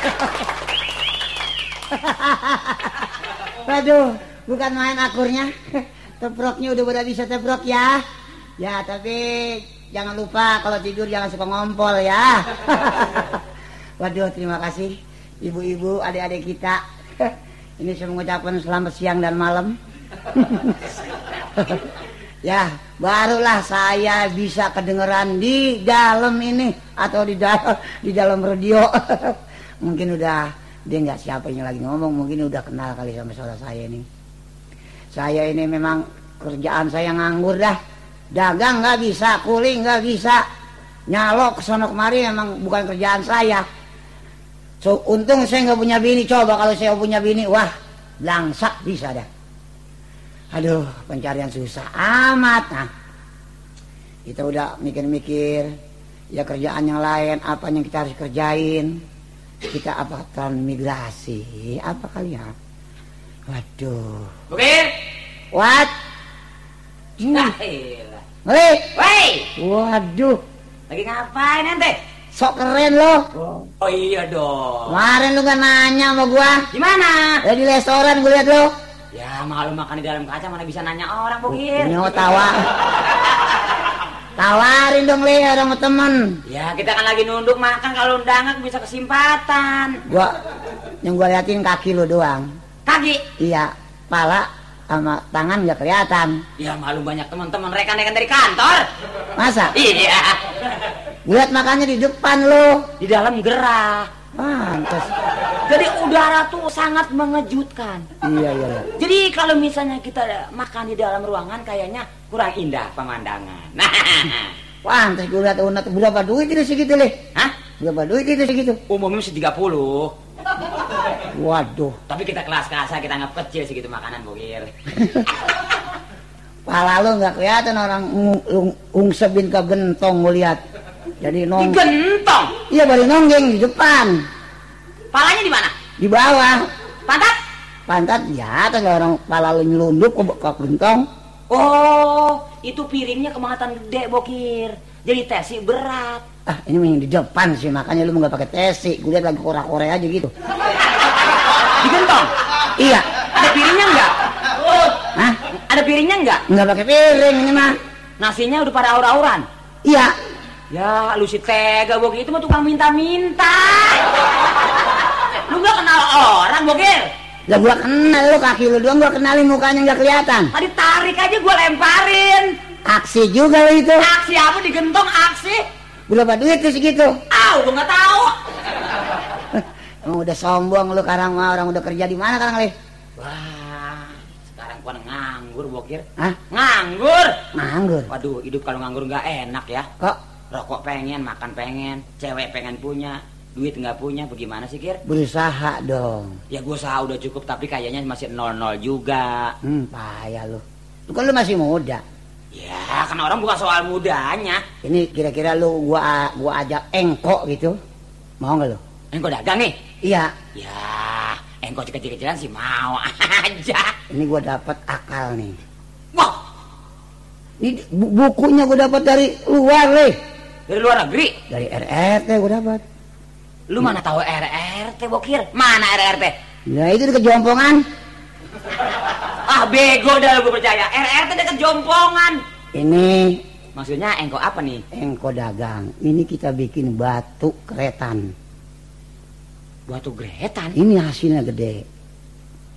Waduh, bukan main akurnya. Tebroknya udah pada bisa tebrok ya. Ya, tapi jangan lupa kalau tidur jangan suka ngompol ya. Waduh, terima kasih ibu-ibu, adik-adik kita. Ini saya mengucapkan selamat siang dan malam. ya, barulah saya bisa kedengeran di dalam ini atau di dalam di dalam radio. Mungkin udah dia nggak siapa yang lagi ngomong, mungkin udah kenal kali sama saudara saya ini. Saya ini memang kerjaan saya nganggur dah. Dagang nggak bisa, kuling nggak bisa. Nyalok sono kemari memang bukan kerjaan saya. So, untung saya nggak punya bini. Coba kalau saya punya bini, wah, langsak bisa dah. Aduh, pencarian susah amat. Nah, kita udah mikir-mikir, ya kerjaan yang lain, apa yang kita harus kerjain. Kita apa transmigrasi, apa kali ya? Waduh. Bukir. What? Nah. Woi, Waduh, lagi ngapain ente? sok keren lo. Oh iya dong. Kemarin lu gak nanya sama gua. Gimana? Ya di restoran gue liat lo. Ya malu makan di dalam kaca mana bisa nanya orang Bukir. Ini mau tawa. Tawarin dong Le, orang sama temen. Ya kita kan lagi nunduk makan kalau undangan bisa kesempatan. Gua yang gua liatin kaki lu doang. Kaki. Iya, pala sama tangan nggak kelihatan. Ya malu banyak teman-teman rekan-rekan dari kantor. Masa? Iya. Liat makannya di depan lo. Di dalam gerah. Pantes. Jadi udara tuh sangat mengejutkan. Iya, iya. iya. Jadi kalau misalnya kita makan di dalam ruangan kayaknya kurang indah pemandangan. Nah, Pantes gua liat unat berapa duit itu segitu Le? Hah? Berapa duit itu segitu? Umumnya mesti 30. Waduh, Tapi kita kelas kasa kita anggap kecil segitu makanan bogir. pala lu nggak kelihatan orang ng- ng- ungsebin ke gentong gua lihat. Jadi nong Digentong. Iya baru nonggeng di depan, Palanya di mana? di bawah. Pantat? Pantat di atas orang pala lu nyelundup ke, ke gentong. Oh, itu piringnya kemahaman gede bokir. Jadi tesi berat. Ah ini yang di depan sih makanya lu nggak pakai tesi. Gue lihat lagi kora-kore aja gitu. Digentong. Iya, Ada piringnya enggak? Hah? Ada piringnya enggak? nggak pakai piring ini mah. Nasinya udah pada aur-auran. Iya, Ya, lu si tega bokir itu mah tukang minta-minta. Lu gak kenal orang bokir? Lah gua kenal lu kaki lu doang gua kenalin mukanya nggak kelihatan. Tadi tarik aja gua lemparin. Aksi juga lu itu. Aksi apa digentong aksi? Berapa duit tuh segitu? Aw, gua nggak tahu. Emang udah sombong lu sekarang mah orang udah kerja di mana sekarang Le? Wah, sekarang gua nganggur bokir. Hah? Nganggur. Nganggur. Waduh, hidup kalau nganggur nggak enak ya. Kok Rokok pengen, makan pengen, cewek pengen punya, duit nggak punya, bagaimana sih Kir? berusaha dong? Ya gue usaha udah cukup, tapi kayaknya masih nol-nol juga. Hmm, payah lu. Lu kan lu masih muda. Ya, kan orang bukan soal mudanya. Ini kira-kira lu gua gua ajak engkok gitu. Mau nggak lu? Engkau dagang nih? Iya, Ya, engkau kecil-kecilan sih mau aja. ini gua dapat akal nih. Wah, Ini bu- bukunya gua dapat dari luar, Le. dari luar negeri. Dari RRT gua dapat. Lu mana tahu RRT, Bokir? Mana RRT? Nah, itu di kejompongan. Ah, bego dah gue percaya. RRT dekat jompongan. Ini Maksudnya engkau apa nih? engkau dagang. Ini kita bikin batu keretan. Batu gretan. Ini hasilnya gede.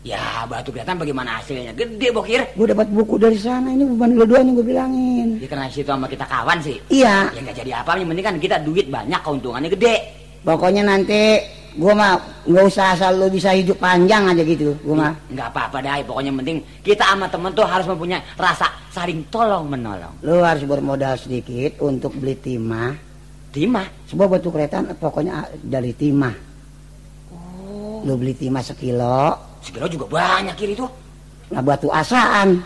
Ya, batu gretan bagaimana hasilnya? Gede, Bokir. Gue dapat buku dari sana. Ini bukan lu doang yang gue bilangin. Ya karena situ sama kita kawan sih. Iya, Ya nggak jadi apa, yang penting kan kita duit banyak, keuntungannya gede. Pokoknya nanti gua mah nggak usah asal lu bisa hidup panjang aja gitu. Gua mah. Nggak apa-apa dah, pokoknya penting kita sama temen tuh harus mempunyai rasa saling tolong menolong. Lu harus bermodal sedikit untuk beli timah. Timah. Sebuah batu keretan pokoknya dari timah. Oh. Lu beli timah sekilo. Segera juga banyak kiri tuh. Nah batu asaan.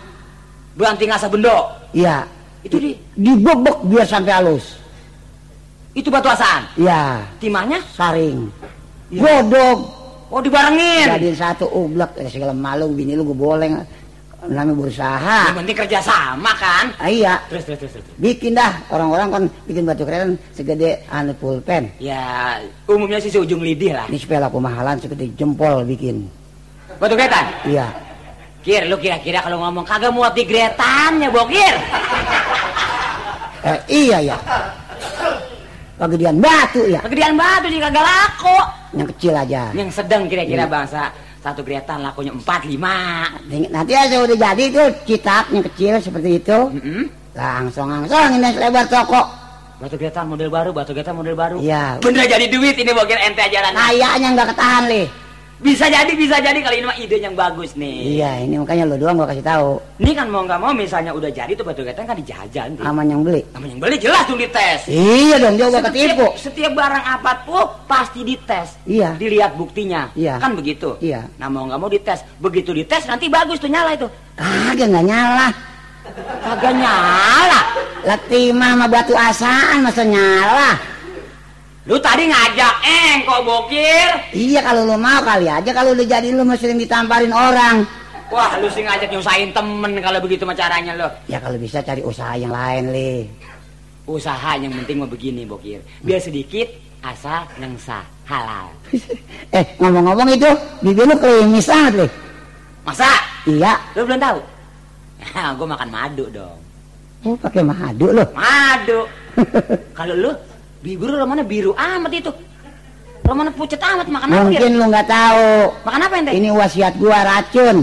Banting asa bendo. Iya. Itu di, Dibebek biar sampai halus. Itu batu asaan. Iya. Timahnya, Saring. Iya. Godog. oh dibarengin. Jadiin satu ublek. Eh, segala malu bini lu gue boleh. namanya berusaha. Yang penting kerja sama kan. Ah, iya, Terus terus terus. terus. bikin dah orang-orang kan bikin batu kereta segede anu pulpen. Ya umumnya sih seujung lidih lah. Ini sepela kemahalan segede jempol bikin. Batu gretan. Iya. Kir, lu kira-kira kalau ngomong kagak muat di gretannya, Bokir. Eh, iya ya. Kegedean batu ya, Kegedean batu sih kagak laku. yang kecil aja. Yang sedang kira-kira Iya. bangsa satu gretan lakunya empat lima. Nanti aja udah jadi tuh citak yang kecil seperti itu. Mm-mm. Langsung langsung ini lebar toko. Batu gretan model baru, batu gretan model baru. Iya. Bener jadi duit ini Bokir ente ajaran. Kayaknya nggak ketahan lih. Bisa jadi, bisa jadi kali ini mah ide yang bagus nih. Iya, ini makanya lo doang gua kasih tahu. Ini kan mau nggak mau misalnya udah jadi tuh batu gretan kan dijajan. Aman yang beli. Namanya yang beli jelas dong dites. Iya dong, dia gua ketipu. Setiap, setiap barang apa pun pasti dites. Iya. Dilihat buktinya. Iya. Kan begitu. Iya. Nah mau nggak mau dites. Begitu dites nanti bagus tuh nyala itu. Kagak nggak nyala. Kagak nyala. Lah timah sama batu asaan masa nyala. Lu tadi ngajak eng kok bokir. Iya kalau lo mau kali aja kalau udah jadi lo mesti ditamparin orang. Wah lu sih ngajak nyusahin temen kalau begitu mah caranya lo. Ya kalau bisa cari usaha yang lain lih. Usaha yang penting mah begini bokir. Biar sedikit asal nengsa halal. eh ngomong-ngomong itu bibir lu klimis banget lih. Masa? Iya. Lu belum tahu? Nah, gue makan madu dong. Oh pakai madu lo. Madu. Kalau lu bibir lu mana biru amat itu. Lu mana pucet amat makan apa? Kir? Mungkin lu nggak tahu. Makan apa ente? Ini wasiat gua racun.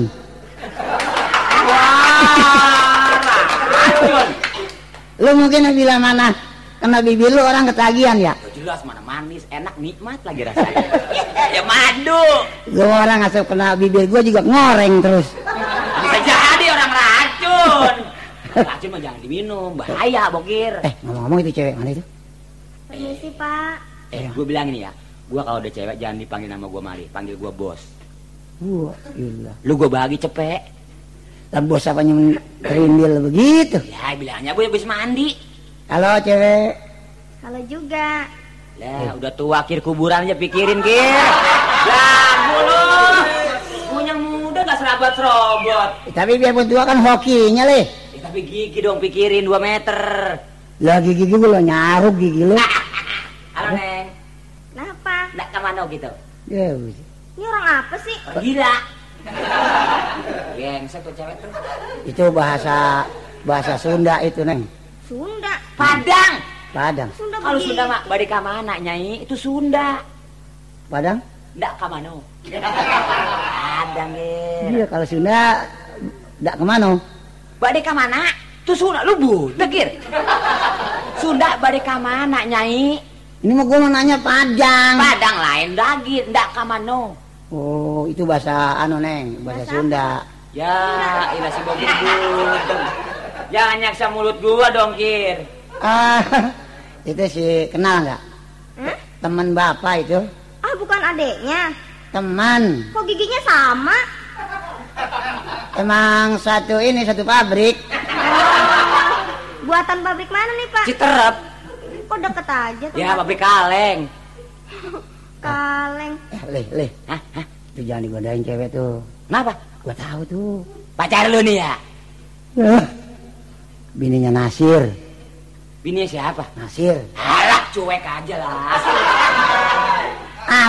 Wah, racun. Lu mungkin bilang mana kena bibir lu orang ketagihan ya. Ya jelas mana manis, enak, nikmat lagi rasanya. ya madu. Lu orang asal kena bibir gua juga ngoreng terus. Bisa jadi orang racun. Racun mah jangan diminum, bahaya bokir. Eh ngomong-ngomong itu cewek mana itu? Permisi pak Eh, gue bilang ini ya, gue kalau udah cewek jangan dipanggil nama gue Mali, panggil gue bos. Wah, gila. Lu gue bagi cepek. Dan bos apa yang kerindil begitu? Ya bilangnya gue habis mandi. Halo cewek. Halo juga Lah, udah tua kir kuburan aja pikirin kir. Lah, lu. Punya muda gak serabat serobot. Eh, tapi biarpun tua kan hokinya leh. Eh, tapi gigi dong pikirin 2 meter. Lagi gigi gua lo nyaruk gigi lu. Halo Neng, Kenapa? nggak ke mana gitu? Ya, Ini orang apa sih? Orang gila. Gengsek tuh cewek tuh. itu bahasa bahasa Sunda itu neng. Sunda Padang. Padang. Sunda Kalau. Sunda mah bade ka mana nyai? Itu Sunda. Padang? Ndak ka mano. Padang. Iya kalau Sunda nggak ke mana? Bade ka mana? Itu Sunda lu budak Gir. Sunda bade ka mana nyai? Ini mah gua mau nanya Padang. Padang lain lagi, ndak ka mano. Oh itu bahasa anu neng, bahasa Bahasa Sunda. Ya, ilah si budeng. Jangan nyaksa mulut gua dong, Kir. Ah itu sih kenal nggak? Hah? Teman bapak itu? Ah bukan adeknya Teman. Kok giginya sama? Emang satu ini satu pabrik. Buatan pabrik mana nih pak? Citerep. Kok deket aja tuh Ya, pabrik kaleng. Kaleng Eh leh leh. Hah? Hah? Itu jangan digodain cewek tuh. Kenapa? Gua tahu tuh. Pacar lu nih ya? Eh, Bininya Nasir. Bini siapa? Nasir. Alah, cuek aja lah.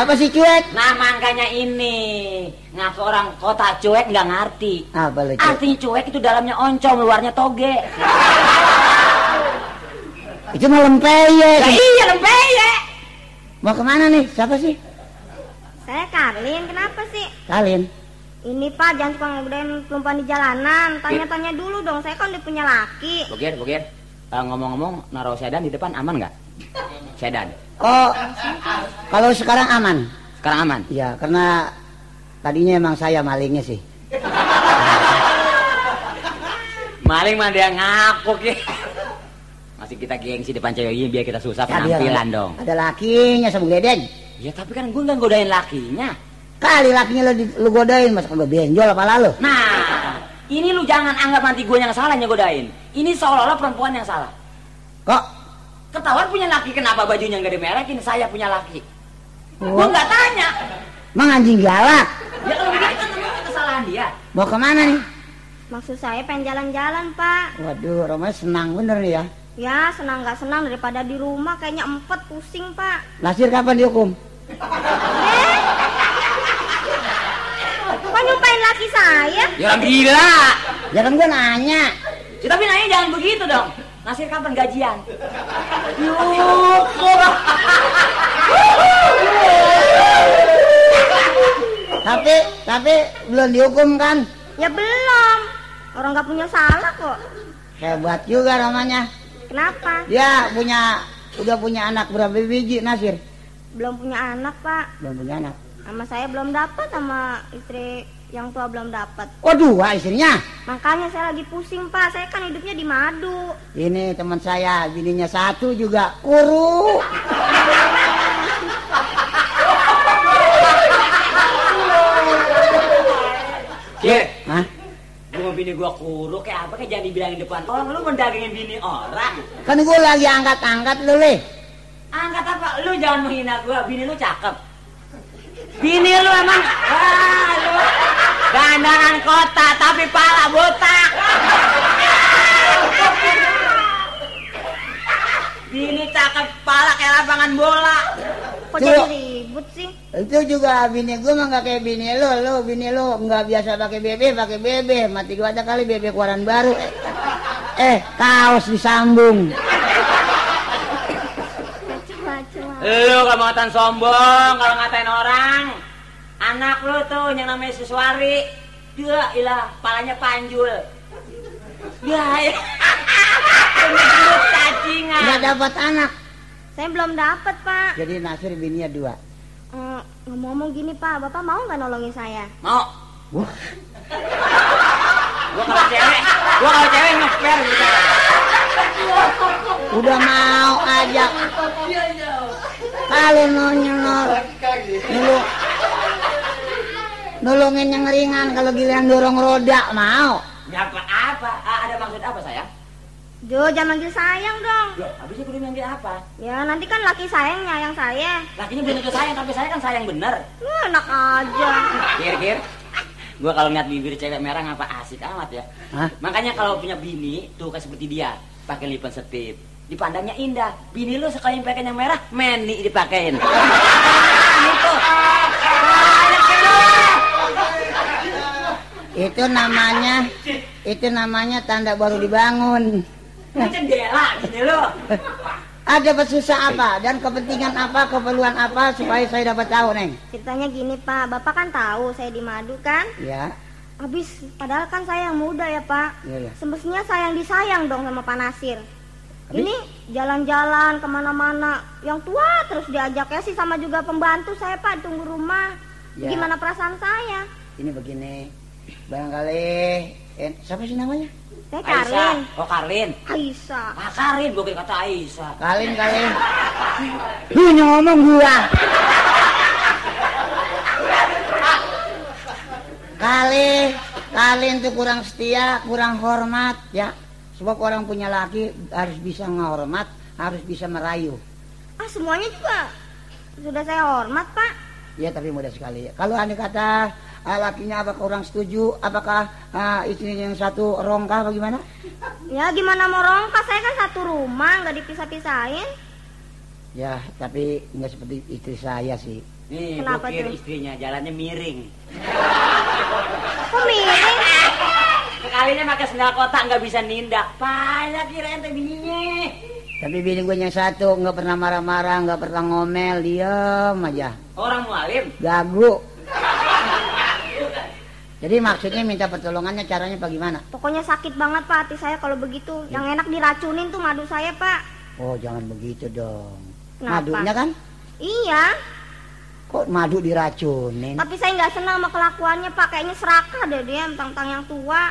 Apa sih cuek? Nah, makanya ini. Ngaku orang kota cuek nggak ngerti. Apa lu cuek? Artinya cuek itu dalamnya oncom, luarnya toge. Itu mah lempeye. Lah iya lempeye. Mau ke mana nih? Siapa sih? Saya Karlin kenapa sih? Kalin. Ini pak jangan suka ngegodain perempuan di jalanan Tanya-tanya dulu dong saya kan udah punya laki Bogir, Bogir. Eh, ngomong-ngomong, naruh sedan di depan aman nggak? Sedan. Oh, kalau sekarang aman. Sekarang aman. Ya, karena tadinya emang saya malingnya sih. Maling mah dia ngaku ki. Masih kita gengsi depan cewek ini biar kita susah Ya, penampilan ada- dong. Ada lakinya sama gedeng. Ya tapi kan gue nggak godain lakinya. Kali lakinya lu, di- lu godain, masa kagak benjol apa lalu? Nah, ini lu jangan anggap nanti gue yang salah yang godain. Ini seolah-olah perempuan yang salah. Kok? Ketahuan punya laki kenapa bajunya nggak dimerekin? Saya punya laki. Gue Oh, nggak tanya. Mang anjing galak. Ya kalau begitu kan namanya kesalahan dia. Mau ke mana nih? Maksud saya pengen jalan-jalan, Pak. Waduh, Roma senang bener nih ya. Ya, senang nggak senang daripada di rumah kayaknya empet pusing, Pak. Nasir kapan dihukum? Eh? Kok nyumpain laki saya? Ya orang gila. Ya kan gue nanya. Ya, tapi nanya jangan begitu dong. Nasir kapan gajian? Yukur. Tapi, tapi belum dihukum kan? Ya belum. Orang nggak punya salah kok. Hebat juga namanya. Kenapa? Dia punya, udah punya anak berapa biji Nasir? Belum punya anak, Pak. Belum punya anak. Sama saya belum dapat sama istri yang tua belum dapat. Oh dua istrinya. Makanya saya lagi pusing, Pak. Saya kan hidupnya di madu. Ini teman saya, bininya satu juga kuru. Kir, Hah? Gua bini gua kuruk kayak apa kayak jangan dibilangin depan orang lu mendagingin bini orang. Kan gue lagi angkat-angkat lu, Le. Angkat apa? Lu jangan menghina gua, bini lu cakep. Bini lu emang wah lu gandangan kota tapi pala botak. Bini cakep pala kayak lapangan bola. Kok jadi ribut sih? Itu juga bini gue mah gak kayak bini lu, lu bini lu nggak biasa pakai bebe, pakai bebe, mati gua ada kali bebe keluaran baru. Eh, eh kaos disambung. Macam-macam. Lu kalau ngatain sombong, kalau ngatain orang, anak lu tuh yang namanya Siswari, dia ilah palanya panjul. Ya, ya. Cacingan. Nggak dapat anak. Saya belum dapat, Pak. Jadi Nasir bininya dua. Eh, ngomong-ngomong gini, Pak. Bapak mau nggak nolongin saya? Mau? Wah, Gua kalau cewek, gua kalau cewek ngeper gitu. udah mau ajak. Kalau nanya nol, dulu nolongin yang ringan kalau giliran dorong roda mau. Ya apa apa? Ada maksud apa sayang? Jo, jangan manggil sayang dong. Loh, habisnya kudu manggil apa? Ya, nanti kan laki sayang nyayang saya. Lakinya belum tentu sayang, tapi saya kan sayang bener. Wah, enak aja. Kir, kir. Gua kalau ngeliat bibir cewek merah ngapa asik amat ya. Hah? Makanya kalau punya bini tuh kayak seperti dia, pakai lipan setip. Dipandangnya indah. Bini lu sekali pakai yang merah, meni dipakein. gitu. Lu. Itu namanya, itu namanya tanda baru dibangun. Ini jendela bini lu. Ada pesusah apa dan kepentingan apa, keperluan apa supaya saya dapat tahu, Neng? Ceritanya gini, Pak. Bapak kan tahu saya di madu kan? Ya, Habis, padahal kan saya yang muda ya, Pak. Iya, iya. Semestinya saya yang disayang dong sama Pak Nasir. Habis? Ini jalan-jalan ke mana-mana. Yang tua terus diajaknya sih sama juga pembantu saya, Pak. Tunggu rumah. Ya. Gimana perasaan saya? ini begini. Barangkali, eh, siapa sih namanya? Saya Aisyah. Karlin. Oh Karlin. Aisyah. Ah Karin, gua kira kata Aisyah. Kalin, Kalin. Lu ngomong gua. Kali, Kalin tuh kurang setia, kurang hormat ya. Sebab orang punya laki harus bisa ngehormat, harus bisa merayu. Ah, semuanya juga sudah saya hormat, Pak. Ya tapi mudah sekali. Kalau anda kata ah, lakinya apakah orang setuju, apakah ah, istrinya yang satu rongkah bagaimana? Ya, gimana mau rongkah? Saya kan satu rumah, nggak dipisah-pisahin. Ya tapi nggak seperti istri saya sih. Nih, Kenapa tuh? istrinya jalannya miring. Kok miring? Sekalinya pakai sendal kotak nggak bisa nindak. Payah kira ente bininya. Tapi bini gue yang satu nggak pernah marah-marah, nggak pernah ngomel, diem aja, Orang mualim. gagu. Jadi maksudnya minta pertolongannya caranya bagaimana? Pokoknya sakit banget, Pak, hati saya kalau begitu. Yang enak diracunin tuh madu saya, Pak. Oh jangan begitu dong. Kenapa? Madunya kan? Iya, Kok madu diracunin? tapi saya nggak senang sama kelakuannya, Pak. Kayaknya serakah deh dia tentang yang tua.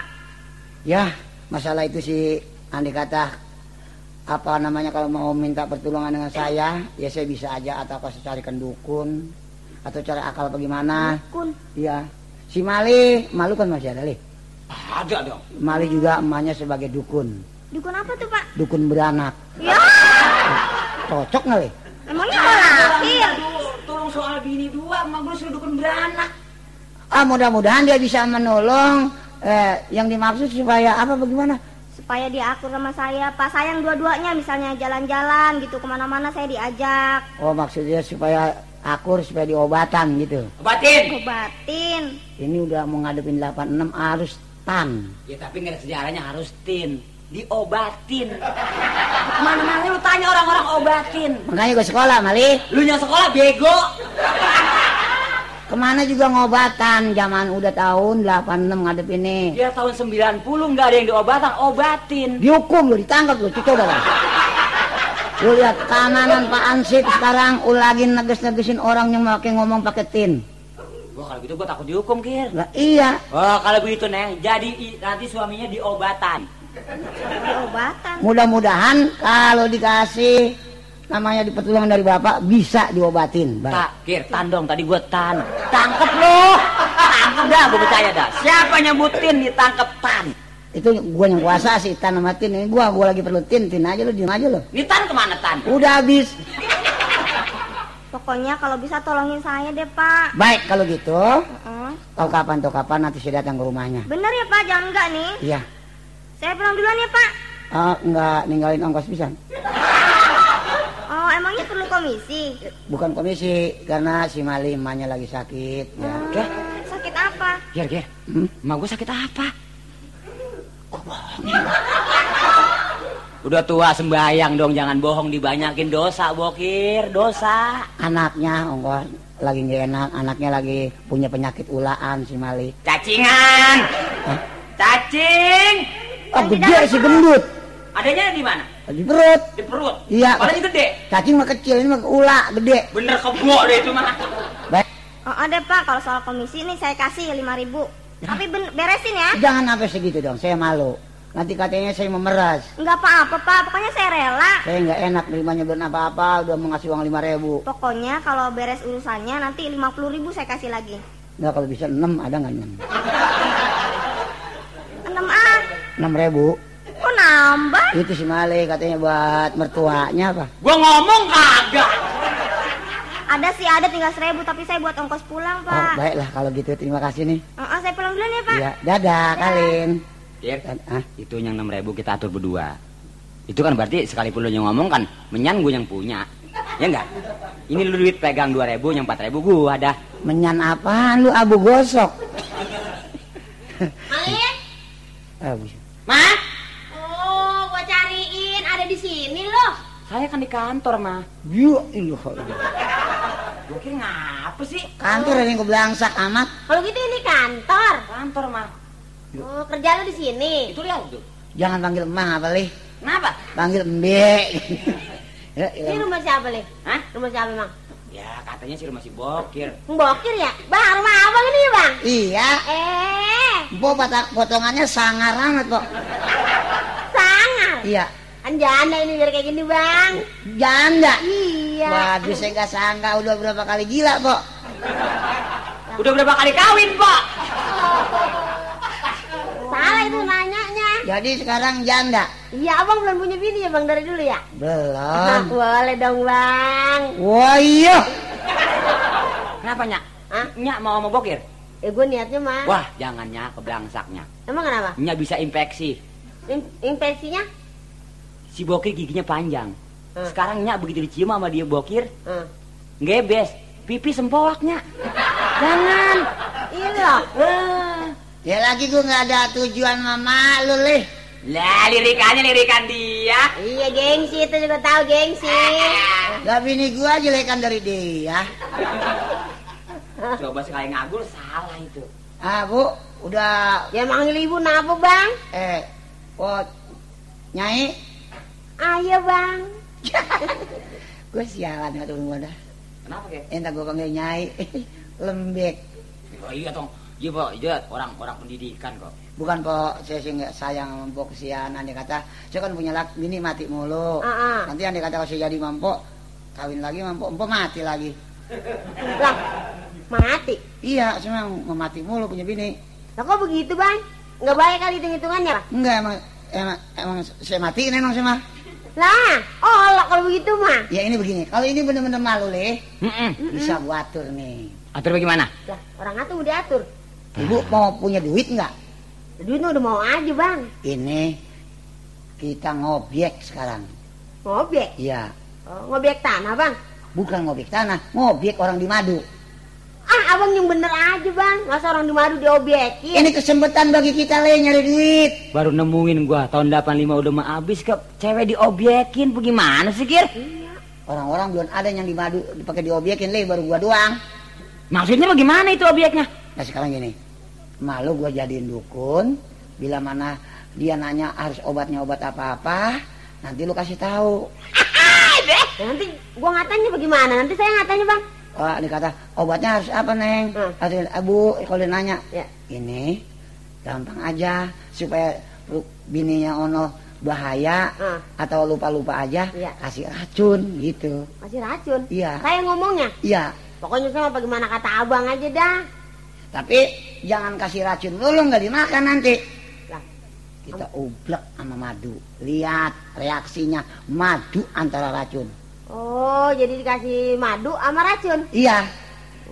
Ya masalah itu sih Andi kata apa namanya kalau mau minta pertolongan dengan saya ya saya bisa aja atau saya carikan dukun atau cari akal bagaimana Kun, Iya si Mali malu kan masih ada lih Ada dong. Mali juga emaknya sebagai dukun dukun apa tuh, Pak? dukun beranak Ya, cocok nggak lih emangnya mau lahir? Tolong soal bini dua, emak gue suruh dukun beranak. ah mudah-mudahan dia bisa menolong Eh, yang dimaksud supaya apa bagaimana? Supaya dia akur sama saya, Pak. Sayang dua-duanya, misalnya jalan-jalan gitu ke mana-mana saya diajak. Oh, maksudnya supaya akur supaya diobatan gitu. Obatin. Obatin. Ini udah mau ngadepin 86 harus tan. Ya tapi nggak ada sejarahnya harus tin. Diobatin. Mana-mana lu tanya orang-orang obatin. Makanya gue sekolah, Mali. Lu yang sekolah bego. Ke mana juga ngobatan, zaman udah tahun 86 ngadep ini. Ya tahun 90 nggak ada yang diobatan, obatin. Dihukum lu, ditangkap lu, coba lah. Lu lihat keamanan Pak Ansip sekarang lu lagi neges-negesin orang yang pakai ngomong pakai tin. Gua kalau gitu gua takut dihukum, Kir. Lah iya, Oh, kalau begitu, Neng, jadi nanti suaminya diobatan. Diobatan. mudah-mudahan kalau dikasih namanya di pertolongan dari Bapak bisa diobatin. Baik. Tak, Kir, tan dong, tadi gua tan. Tangkep lu. Tangkep dah, gua percaya dah. Siapa nyebutin ditangkep tan? Itu gua yang kuasa sih tan sama tin ini gua gua lagi perlu tin tin aja lu diem aja lu. Ini tan ke mana tan? Udah habis. Pokoknya kalau bisa tolongin saya deh, Pak. Baik kalau gitu. Heeh. Tahu kapan tahu kapan nanti saya datang ke rumahnya. Bener ya, Pak? Jangan enggak nih. Iya. Saya pulang duluan ya, Pak. Ah, enggak ninggalin ongkos pisan. Oh, emangnya perlu komisi? Bukan komisi karena si Mali emaknya lagi sakit ya. Hmm. Sakit apa? Kir, Kir. Hmm? Emak gua sakit apa? Udah tua sembayang dong, jangan bohong dibanyakin dosa, Bokir, dosa. Anaknya ongkos lagi nggak enak, anaknya lagi punya penyakit ulaan si Mali. Cacingan. Cacing. Oh gede si gendut Adanya di mana? di perut. Di perut. Iya. Palanya gede. Cacing mah kecil ini mah ula gede. Bener kebo deh itu mah. Baik, Oh, ada Pak. Kalau soal komisi ini saya kasih 5000 Tapi ben- beresin ya. jangan sampai segitu dong. Saya malu. Nanti katanya saya memeras. Enggak apa-apa, Pak. Pokoknya saya rela. Saya nggak enak nerimanya belum apa-apa. Udah mau ngasih uang lima ribu. Pokoknya kalau beres urusannya nanti 50.000 saya kasih lagi. Nggak kalau bisa enam ada nggak enam? 6 ah. Enam ribu. Kok nambah? Itu si Male katanya buat mertuanya apa? Gua ngomong kagak. Ada sih ada tinggal 1000 tapi saya buat ongkos pulang, Oh Pak. baiklah kalau gitu terima kasih nih. Oh, oh, saya pulang duluan ya, Pak. Iya, dadah Kalin. Kir, Ah, itu yang 6000 kita atur berdua. Itu kan berarti sekalipun lu yang ngomong kan menyan gue yang punya. Ya enggak? Ini lu duit pegang 2000, yang 4000 gua ada. menyan apaan lu abu gosok? Alin? Abu. Ma, Oh, gua cariin ada di sini loh. Saya kan di kantor, Ma. Ya ilah. Gue kira ngapa sih? Kantor ini kebelangsak amat. Kalau gitu ini kantor. Kantor, Ma. Oh, kerja lu di sini. Itu lihat tuh. Jangan panggil emang apa lih? Kenapa? Panggil embe. ya, Ini ya. rumah siapa, Le? Hah? Rumah siapa, Bang? Ya, katanya sih masih bokir. Bokir ya? Bang, rumah abang ini ya, Bang? Iya, Eh, Bo potong- potongannya sangar amat kok. sangat. Iya, Kan janda ini biar kayak gini, Bang. janda. Iya. Waduh, saya nggak sangka udah berapa kali gila kok. Udah berapa kali kawin, Pak? Salah itu nanyanya. Jadi sekarang janda. Iya, Abang belum punya bini ya, Bang, dari dulu ya? Belum. Boleh dong, Bang. Wah iya. Kenapa, Nyak? Hah? Nyak mau sama bokir? Eh, gue niatnya mah. Wah, jangan Nyak, kebelangsaknya. Emang kenapa? Nyak bisa infeksi. In- infeksinya? Si bokir giginya panjang. Hmm. Sekarang Nyak begitu dicium sama dia bokir, Hmm. ngebes. Pipi sempoak, Nyak. Jangan. Iya. Ya lagi gue nggak ada tujuan mama lu lih. Lah, lirikannya lirikan dia. Iya, gengsi itu juga tahu gengsi. Gak bini gue jelekan dari dia. Coba sekali ngagul salah itu. Ah bu, udah Ya manggil ibu napa, Bang? eh, oh nyai, Ayo, Bang. gue sialan nggak tuh dah. Kenapa, Kir? Entah gue panggil nyai, lembek. Oh, iya dong. Iya, Pak. Dia orang-orang pendidikan kok. Bukan po, saya sih nggak sayang sama Mbok kesianan. Dia kata, saya kan punya laki bini mati mulu. Ah, ah. Nanti yang dia kata kalau saya jadi mampo, kawin lagi mampo, mampo mati lagi. Lah, mati. Iya, saya mau mati mulu punya bini. Lah kok begitu, Bang? Nggak baik kali hitung-hitungannya, Pak? Enggak emang, emang, emang saya matiin emang saya mah. Lah, oh lah kalau begitu mah. Ya ini begini, kalau ini bener-bener malu leh, Mm-mm. bisa gua atur nih. Atur bagaimana? Lah, orang atuh udah diatur. Ibu mau punya duit nggak? Duitnya udah mau aja bang. Ini kita ngobjek sekarang. Ngobek. Iya, Oh, ngobek tanah bang. bukan ngobjek tanah, ngobjek orang di madu. Ah abang yang bener aja bang. Masa orang di madu diobekin. Ini kesempatan bagi kita le nyari duit. Baru nemuin gua tahun 85 udah mau habis ke cewek diobyekin bagaimana sih kir? Orang-orang belum ada yang di madu dipakai diobjekin le baru gua doang. Maksudnya bagaimana itu obyeknya? Nah sekarang gini, malu gua jadiin dukun. Bila mana dia nanya harus obatnya obat apa-apa, nanti lu kasih tahu. Ya, nanti gua ngatanya bagaimana? Nanti saya ngatanya bang. Wah, ini kata obatnya harus apa neng? Hmm. Harus abu kalau dia nanya. Ya. Ini gampang aja supaya lu- bininya ono bahaya Hmm. atau lupa-lupa aja Iya. kasih racun gitu. Masih racun. Iya. Saya ngomongnya. Iya, Pokoknya sama bagaimana kata abang aja dah. tapi jangan kasih racun dulu nggak dimakan nanti. Lah, Kita ublek sama madu. Lihat reaksinya madu antara racun. Oh, jadi dikasih madu sama racun. Iya.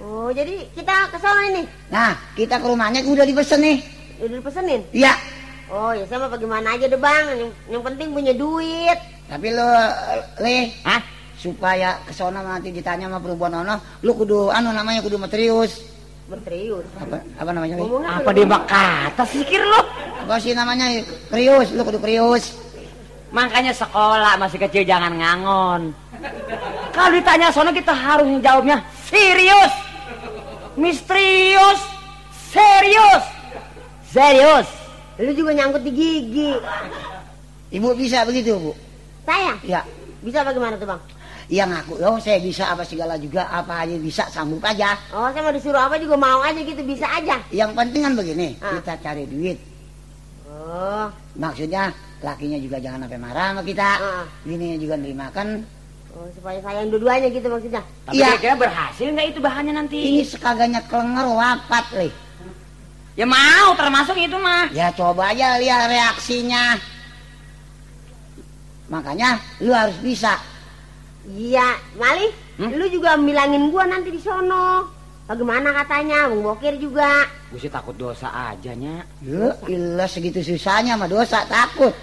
Oh, jadi kita ke sana ini. Nah, kita ke rumahnya udah dipesen nih. Udah dipesenin. Iya. Oh, ya sama bagaimana aja deh, Bang. Yang, yang penting punya duit. Tapi lo, le, Hah? supaya ke sana nanti ditanya sama perempuan ono, lu kudu anu namanya kudu materius. Berterius. Apa apa namanya? Le? Ngomongnya Apa dia mak kata sih kir lo? Apa sih namanya? Krius, lu kudu krius. Makanya sekolah masih kecil jangan ngangon. Kalau ditanya sono kita harus jawabnya serius, misterius, serius, serius. Lu juga nyangkut di gigi. Ibu bisa begitu, Bu? Saya Ya. bisa bagaimana tuh, Bang? Yang ngaku, oh saya bisa apa segala juga, apa aja bisa sanggup aja. Oh, saya mau disuruh apa juga mau aja gitu, bisa aja. Yang penting kan begini, Ah. kita cari duit. Oh, Maksudnya lakinya juga jangan sampai marah sama kita. Ah. Bininya juga nerima kan. Oh supaya sayang dua-duanya gitu maksudnya. Tapi Iya. kira-kira berhasil nggak itu bahannya nanti? Ini sekagaknya kelenger wapat, leh. Ya mau termasuk itu mah. Ya coba aja lihat reaksinya. Makanya lu harus bisa. Iya, Mali, Hmm? lu juga bilangin gua nanti di sono. Bagaimana katanya, Bang Bokir juga. Gue sih takut dosa aja nya. Ya ilah segitu susahnya sama dosa takut.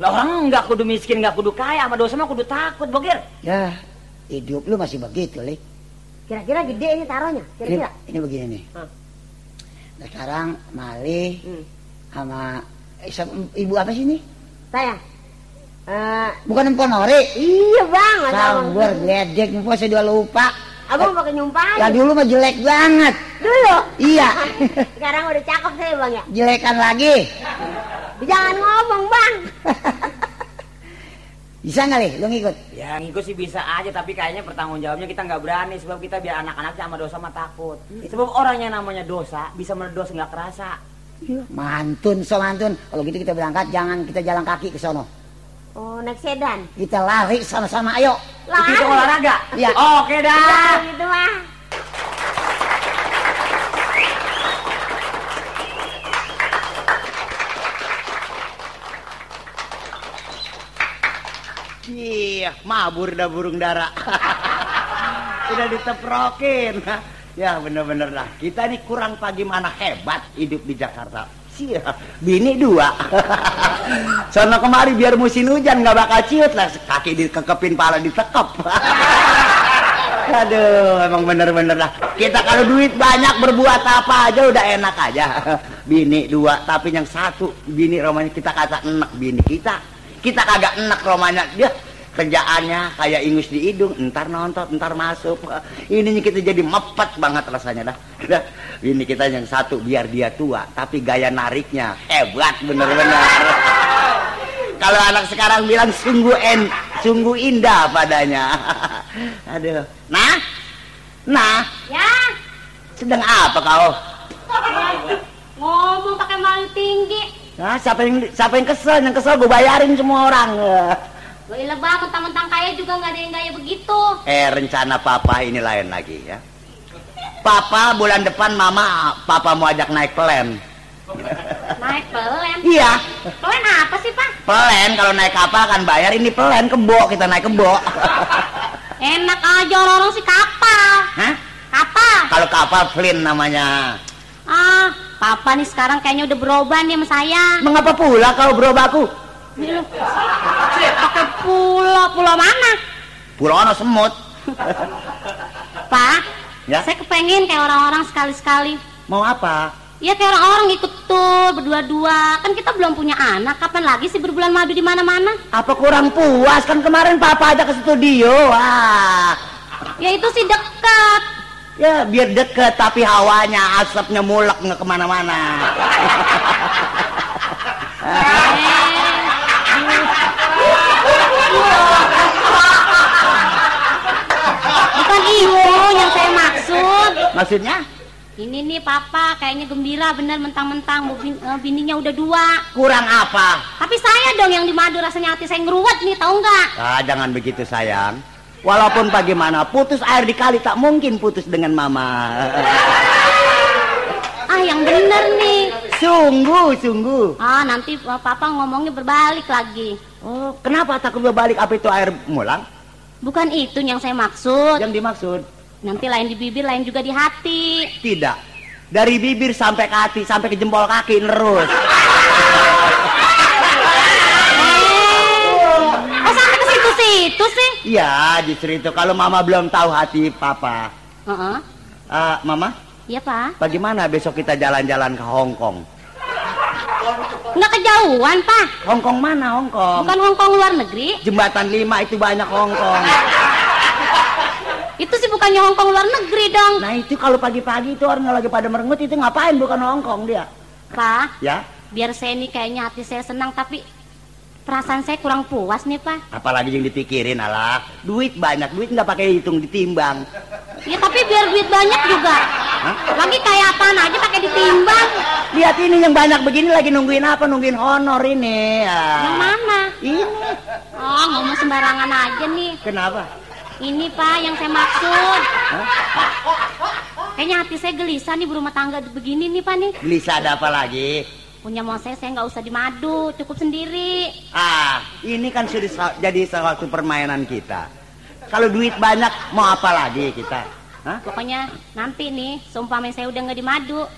Lah orang nggak kudu miskin nggak kudu kaya sama dosa mah kudu takut bokir. Ya hidup lu masih begitu, leh. Kira-kira gede ini taruhnya, Ini, kira-kira. ini begini nih. Hah. Nah, sekarang Mali Hmm. sama ibu apa sih ini? Saya. Eh, Bukan empon ori. iya bang, Sambur, gledek, empon saya udah lupa. Abang pakai nyumpah Ya dulu mah jelek banget. Dulu. Iya. Sekarang udah cakep saya bang ya. Jelekan lagi. Jangan ngomong bang. Bisa nggak nih? Lu ngikut? Ya ngikut sih bisa aja tapi kayaknya pertanggung jawabnya kita nggak berani sebab kita biar anak-anak sama dosa mah takut. Sebab orang yang namanya dosa bisa meledos nggak kerasa. Mantun, so mantun. Kalau gitu kita berangkat, jangan kita jalan kaki ke sono. Oh naik sedan. Kita lari sama-sama, ayo. Itu, itu olahraga. Iya. Oke dah. Gitu mah. Iya, mabur dah burung dara. Udah diteprokin. Ya bener-bener lah. Kita nih kurang pagi mana hebat hidup di Jakarta. Siap, bini dua. Sono kemari biar musim hujan nggak bakal ciut lah. Kaki dikekepin, pala ditekep. Aduh, emang bener-bener lah. Kita kalau duit banyak berbuat apa aja udah enak aja. Bini dua, tapi yang satu bini romanya kita kata enak bini kita. Kita kagak enak romanya dia kerjaannya kayak ingus di hidung, entar nonton, entar masuk. Ininya kita jadi mepet banget rasanya dah. Bini kita yang satu biar dia tua, tapi gaya nariknya hebat bener-bener. Kalau anak sekarang bilang sungguh en, sungguh indah padanya. Aduh. Nah, nah, Ya. sedang apa kau? Ngomong pakai malu tinggi. Nah, siapa yang siapa yang kesel? Yang kesel gue bayarin semua orang. Gue ilah bang, mentang-mentang kaya juga nggak ada yang gaya begitu. Eh, rencana papa ini lain lagi ya. Papa bulan depan mama papa mau ajak naik pelen. Naik pelen. Iya, Pelen apa sih pak? pelen kalau naik kapal kan bayar ini pelen kebo kita naik kebo. Enak aja orang-orang sih kapal. Hah? Kapal. Kalau kapal flin namanya. Ah, Papa nih sekarang kayaknya udah berubah nih sama saya. Mengapa pula kau berubahku? Nih lu. Pakai pulau, pulau mana? Pulau ono semut. Pak, Ya? saya kepengen kayak orang-orang sekali-sekali. Mau apa? Ya kayak orang-orang ikut tur berdua-dua. Kan kita belum punya anak. Kapan lagi sih berbulan madu di mana-mana? Apa kurang puas? Kan kemarin papa ajak ke studio. Wah. Ya itu sih dekat. Ya biar deket tapi hawanya asapnya mulek nggak ke mana-mana. Bukan itu yang saya maksud. Maksudnya? Ini nih papa kayaknya gembira bener mentang-mentang bin- eh, bininya udah dua. Kurang apa? Tapi saya dong yang dimadu rasanya hati saya ngeruwet nih tahu nggak? Ah, jangan begitu sayang. Walaupun bagaimana, putus air di kali tak mungkin putus dengan mama. Ah yang bener nih. Sungguh, sungguh. Ah nanti papa ngomongnya berbalik lagi. Oh, kenapa takut berbalik apa itu air mulang? Bukan itu yang saya maksud. Yang dimaksud? Nanti lain di bibir, lain juga di hati. Tidak. Dari bibir sampai ke hati, sampai ke jempol kaki terus. Oh sampai situ-situ sih? Iya, justru itu. Kalau mama belum tahu hati papa. Heeh. Ah, mama, Iya pak. bagaimana besok kita jalan-jalan ke Hong Kong? Nggak kejauhan pak. Hong Kong mana Hong Kong? Bukan Hong Kong luar negeri. Jembatan 5 itu banyak Hong Kong. Itu sih bukannya Hong Kong luar negeri dong. Nah itu kalau pagi-pagi itu orang lagi pada merengut itu ngapain bukan Hong Kong dia? Pak, Ya, biar saya nih kayaknya hati saya senang tapi perasaan saya kurang puas nih pak. apalagi yang dipikirin alah. Duit banyak, duit nggak pakai hitung ditimbang. Ya tapi biar duit banyak juga. Hah? Lagi kayak apaan aja pakai ditimbang. Lihat ini yang banyak begini lagi nungguin apa? Nungguin honor ini. Yang Ah. mana? Ini. Oh ngomong sembarangan aja nih. Kenapa? Ini pak yang saya maksud. Kayaknya hati saya gelisah nih berumah tangga begini nih pak nih. Gelisah ada apa lagi? Punya mau saya saya nggak usah dimadu, cukup sendiri. Ah, ini kan sudah jadi salah satu permainan kita. Kalau duit banyak, mau apa lagi kita? Hah? Pokoknya nanti nih, seumpamanya saya udah nggak dimadu,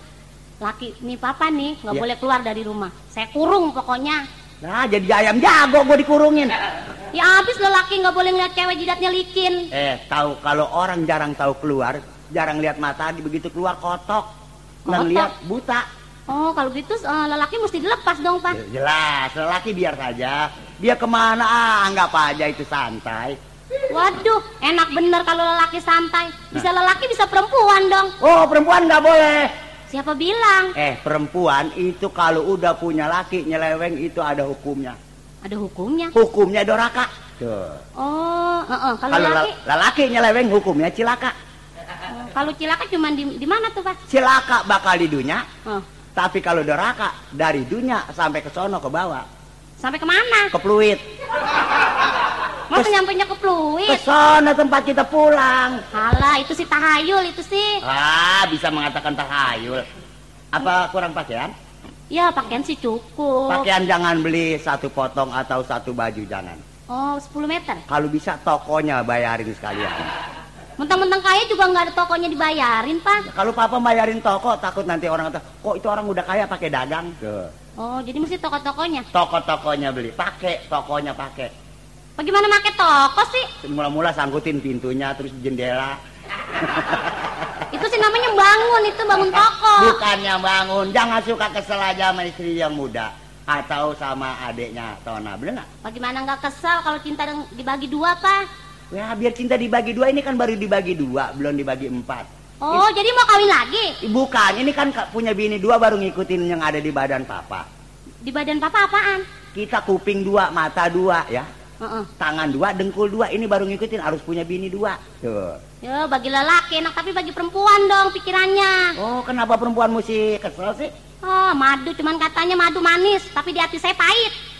laki nih papa nih nggak Ya. boleh keluar dari rumah. Saya kurung pokoknya. Nah, jadi ayam jago gue dikurungin. Ya habis lelaki nggak boleh ngeliat cewek jidatnya licin. Eh, tahu kalau orang jarang tahu keluar, jarang lihat mata, begitu keluar kotok. Dan Kotok? lihat buta. Oh kalau gitu eh, lelaki mesti dilepas dong pak. Ya, Jelas, lelaki biar saja. Dia ke mana, ah, anggap aja itu santai. Waduh, enak bener kalau lelaki santai. Bisa lelaki bisa perempuan dong. Oh, perempuan nggak boleh. Siapa bilang? Eh, perempuan itu kalau udah punya laki nyeleweng itu ada hukumnya. Ada hukumnya. Hukumnya doraka. Tuh. Oh, eh, eh, kalau lelaki, la- lelaki nyeleweng hukumnya cilaka. oh, kalau cilaka cuma di, di mana tuh pak? Cilaka bakal di dunia, Oh, tapi kalau doraka dari dunia sampai ke sono ke bawah, sampai ke mana? ke Pluit. Kes- nyampainya ke Ke Pluit? sono tempat kita pulang. Alah, itu sih tahayul itu sih. Ah, bisa mengatakan tahayul. Apa kurang pakaian? Ya pakaian sih cukup. Pakaian jangan beli satu potong atau satu baju jangan. Oh, 10 meter. Kalau bisa tokonya bayarin sekalian. Mentang-mentang kaya juga nggak ada tokonya dibayarin, Pak. Kalau papa bayarin toko takut nanti orang kata, kok itu orang udah kaya pakai dagang? Tuh. Oh, jadi mesti toko-tokonya. Toko-tokonya beli, pakai tokonya pakai. Bagaimana make toko sih? Mula-mula sangkutin pintunya terus jendela. Itu sih namanya bangun, itu bangun toko. Bukannya bangun, jangan suka kesel aja sama istri yang muda atau sama adiknya Tona, bener nggak? Bagaimana nggak kesal kalau cinta dibagi dua, Pak? Ya biar cinta dibagi dua ini kan baru dibagi dua, belum dibagi empat. Oh, jadi mau kawin lagi? Bukan, ini kan ka- punya bini dua baru ngikutin yang ada di badan papa. Di badan Papa apaan? Kita kuping dua, mata dua ya. Heeh. Tangan dua, dengkul dua, ini baru ngikutin harus punya bini dua. Tuh. Ya, bagi lelaki enak, tapi bagi perempuan dong pikirannya. Oh, kenapa perempuan mesti kesel sih? Oh, madu cuman katanya madu manis, tapi di hati saya pahit.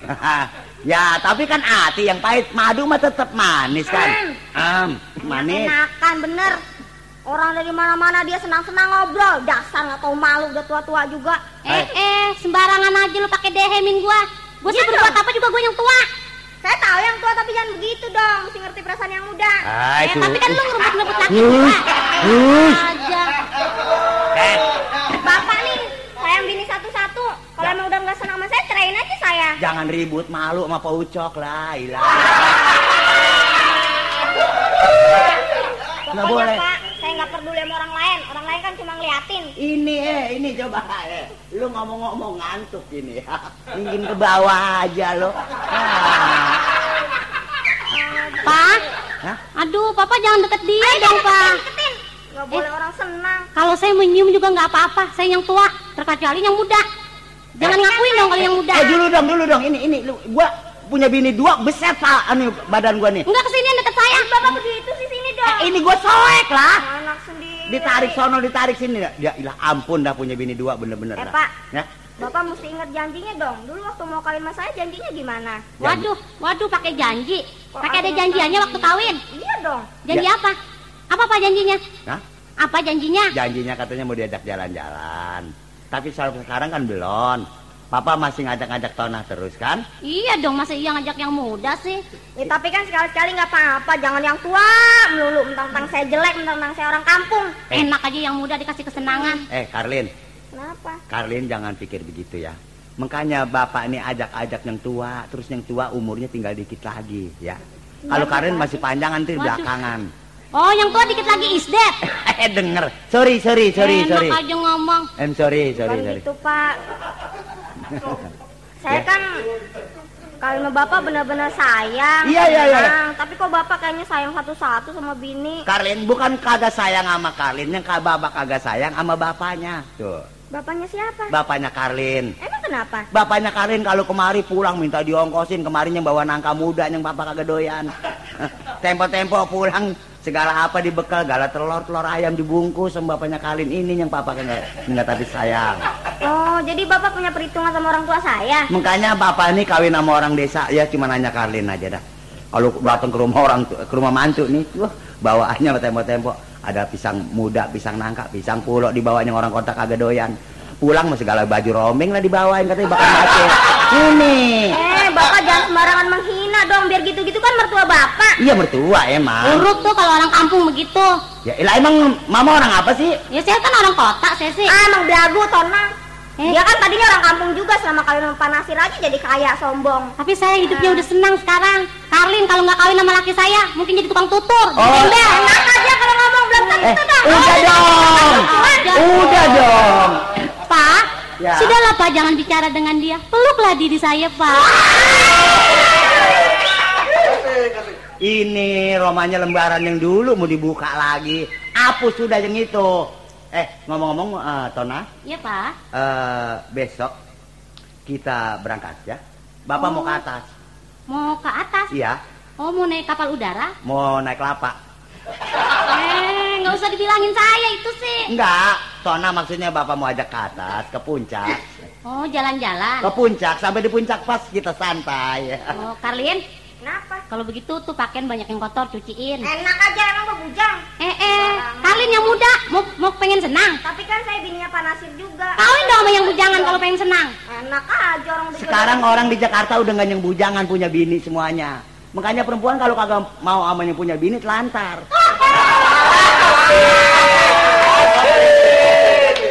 ya, tapi kan hati yang pahit, madu mah tetap manis kan. Am, manis. Enakan bener. Orang dari mana-mana dia senang-senang ngobrol. Dasar nggak tahu malu udah tua-tua juga. Eh, eh, sembarangan aja lu pakai dehemin gua. Gua sih Iya berbuat apa juga gua yang tua. Saya tahu yang tua tapi jangan begitu dong. Mesti ngerti perasaan yang muda. Ah, Eh, tapi kan lu ngerebut-ngerebut laki gua. Aja. Eh, Bapak nih jangan ribut malu sama Pak Ucok lah, ilah. Pokoknya boleh. Pak, saya nggak peduli sama orang lain. Orang lain kan cuma ngeliatin. Ini eh, ini coba eh. Lu ngomong-ngomong ngantuk ini ya. Ingin ke bawah aja lo. Ah. Pak, Hah? aduh, Papa jangan deket dia dong, Pak. Deketin. Nggak boleh orang senang. Kalau saya menyium juga nggak apa-apa. Saya yang tua, terkecuali yang muda. Jangan ngakuin dong kalau yang muda. Eh dulu dong, dulu dong. Ini ini lu gua punya bini dua besar pak anu badan gua nih. Enggak ke sini deket saya. Bapak begitu sih sini dong. Eh, ini gua soek lah. Anak sendiri. Ditarik sono, ditarik sini. Ya ilah ampun dah punya bini dua bener-bener Eh, dah. Pak. Ya. Bapak mesti ingat janjinya dong. Dulu waktu mau kawin sama saya janjinya gimana? Waduh, waduh pakai janji. Pakai ada ada janjiannya janji? waktu kawin. Iya dong. Janji Ya. apa? Apa Pak janjinya? Hah? Apa janjinya? Janjinya katanya mau diajak jalan-jalan. Tapi sampai sekarang kan belum. Papa masih ngajak-ngajak Tona terus kan? Iya dong, masa iya ngajak yang muda sih? Ya, tapi kan sekali-sekali nggak apa-apa. Jangan yang tua melulu. Mentang-mentang saya jelek, mentang-mentang saya orang kampung. Eh. Enak aja yang muda dikasih kesenangan. Eh, Karlin, Kenapa? Karlin jangan pikir begitu ya. Makanya bapak ini ajak-ajak yang tua, terus yang tua umurnya tinggal dikit lagi ya. Kalau Karlin masih panjang nanti Waduh. belakangan. Oh, yang tua dikit lagi is dead. Eh denger, sorry sorry sorry Enak sorry. aja ngomong. I'm sorry sorry Bukan sorry. gitu, Pak. Saya Ya. kan kawin sama Bapak benar-benar sayang. Iya, iya, iya. Tapi kok Bapak kayaknya sayang satu-satu sama bini. Karlin bukan kagak sayang sama Karlin, yang kagak babak kagak sayang sama bapaknya. Tuh, Bapaknya siapa? bapaknya Karlin. Emang kenapa? Bapaknya Karlin kalau kemari pulang minta diongkosin kemarin yang bawa nangka muda yang bapak kagak doyan. Tempo-tempo pulang segala apa dibekal, gala telur, telur ayam dibungkus sama bapaknya Karlin ini yang papa kagak nggak tapi sayang. Oh, jadi Bapak punya perhitungan sama orang tua saya? Makanya bapak ini kawin sama orang desa ya cuma nanya Karlin aja dah. Kalau datang ke rumah orang ke rumah mantu nih, wah bawaannya tempo-tempo ada pisang muda, pisang nangka, pisang pulo dibawanya orang kota kagak doyan. Pulang masih segala baju rombeng lah dibawain katanya bakal macet. Ini. Eh, Bapak jangan sembarangan menghina dong. Biar gitu-gitu kan mertua Bapak. Iya mertua emang. Urut tuh kalau orang kampung begitu. Ya ilah emang mama orang apa sih? Ya saya kan orang kota, saya sih. Ah, emang belagu, Tona. Eh. Dia kan tadinya orang kampung juga selama kawin sama Pak Nasir aja jadi kaya, sombong. Tapi saya hidupnya udah senang sekarang. Karlin kalau nggak kawin sama laki saya, mungkin jadi tukang tutur. Oh. Enak aja kalau ngomong belum tentu Eh, dong. udah dong. Udah. Udah dong. Pak, Ya. sudahlah Pak, jangan bicara dengan dia. Peluklah diri saya, Pak. Ini romanya lembaran yang dulu mau dibuka lagi. Hapus sudah yang itu. Eh ngomong-ngomong eh, Tona, Iya, Pak. eh, besok kita berangkat ya. Bapak mau ke atas. Mau ke atas? Iya, Oh, mau naik kapal udara? mau naik kelapa. Eh, nggak usah dibilangin saya itu sih. Enggak, Tona maksudnya Bapak mau ajak ke atas, ke puncak. Oh, jalan-jalan. Ke puncak, sampai di puncak pas kita santai. Oh, Karlin, Kenapa? kalau begitu tuh pakaian banyak yang kotor, cuciin. Enak aja emang gue bujang. Eh, eh, Karlin yang muda, mau mau pengen senang. Tapi kan saya bininya Pak Nasir juga. Kawin dong sama yang bujangan kalau pengen senang. Enak aja orang Sekarang orang di Jakarta udah nggak yang bujangan punya bini semuanya. Makanya perempuan kalau kagak mau sama yang punya bini telantar.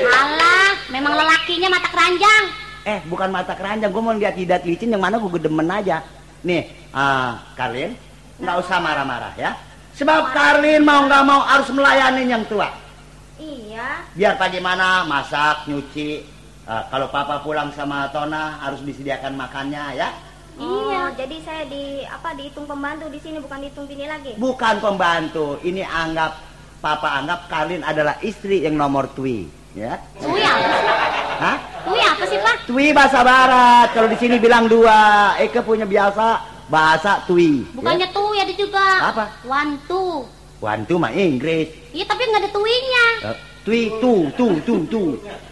Alah, memang lelakinya mata keranjang. Eh, bukan mata keranjang, gue mau lihat jidat licin yang mana gue gedemen aja. Nih, ah, Karlin, nggak usah marah-marah ya. Sebab Karlin mau nggak mau harus melayani yang tua. Iya. Biar bagaimana masak, nyuci. Ah, kalau papa pulang sama Tona harus disediakan makannya ya. Iya. jadi saya di apa dihitung pembantu di sini bukan dihitung bini lagi. Bukan pembantu, ini anggap papa anggap Karlin adalah istri yang nomor tui, ya. Tui apa sih? Hah? Tui apa sih, Pak? Tui bahasa barat. Kalau di sini bilang dua, Eke punya biasa bahasa tui. Bukannya tui ada juga. Apa? One, two. Wantu mah Inggris. Iya, tapi nggak ada tuinya. Eh, Tui, tu, tu, tu, tu.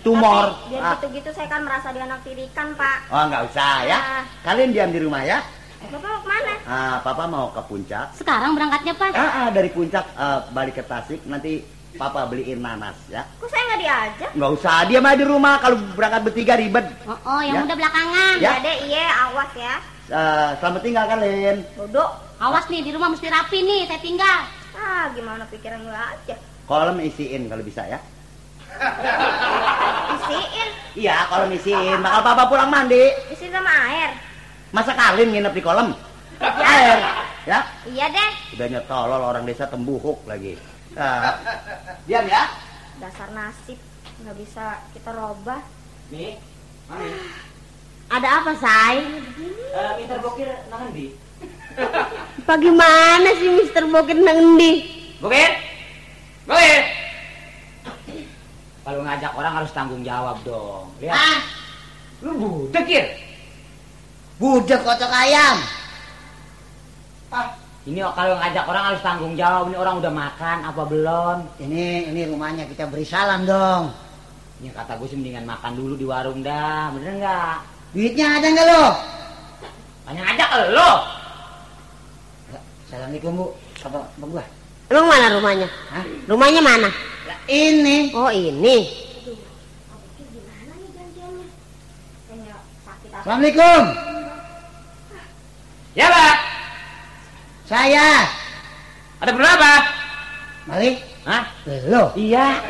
Tumor. Biar Ah. gitu-gitu saya kan merasa dianaktirikan, Pak. Oh, nggak usah ya. Ah. Kalian diam di rumah ya. Bapak mau ke mana? Ah, papa mau ke puncak. Sekarang berangkatnya, Pak. Ah, ah, dari puncak eh, balik ke Tasik nanti papa beliin nanas ya. Kok saya nggak diajak? Nggak usah, diam aja di rumah. Kalau berangkat bertiga ribet. Oh, oh yang Ya. udah belakangan. Ya. Ya deh, iya awas ya. Eh, selamat tinggal kalian. Duduk. Awas nih, di rumah mesti rapi nih, saya tinggal. Ah, gimana pikiran gue aja. Kolom isiin kalau bisa ya. Isiin. Iya, kolom isiin. Bakal papa pulang mandi. Isi sama air. Masa kalian nginep di kolam? Air, ya? Iya deh. Udah nyetolol orang desa tembuhuk lagi. Ah. diam ya. Dasar nasib nggak bisa kita robah. Nih, mami. Ada apa, Say? Eh, minta bokir nangan di. Bagaimana sih Mister Bokir nang endi? Bokir. Bokir. Kalau ngajak orang harus tanggung jawab dong. Lihat. Ah, Lu budek, Kir. budek kotok ayam. Ini kalau ngajak orang harus tanggung jawab. Ini orang udah makan apa belum? Ini ini rumahnya kita beri salam dong. Ini kata gue sih mendingan makan dulu di warung dah. Bener nggak? Duitnya ada nggak lo? Banyak ngajak lo. Assalamualaikum bu. Apa, apa gua? Emang mana rumahnya? Hah? Rumahnya mana? Lah, ini. Oh, ini. Assalamualaikum. Ya, Pak. Saya. Ada berapa? Mari. Hah? Lo. Iya.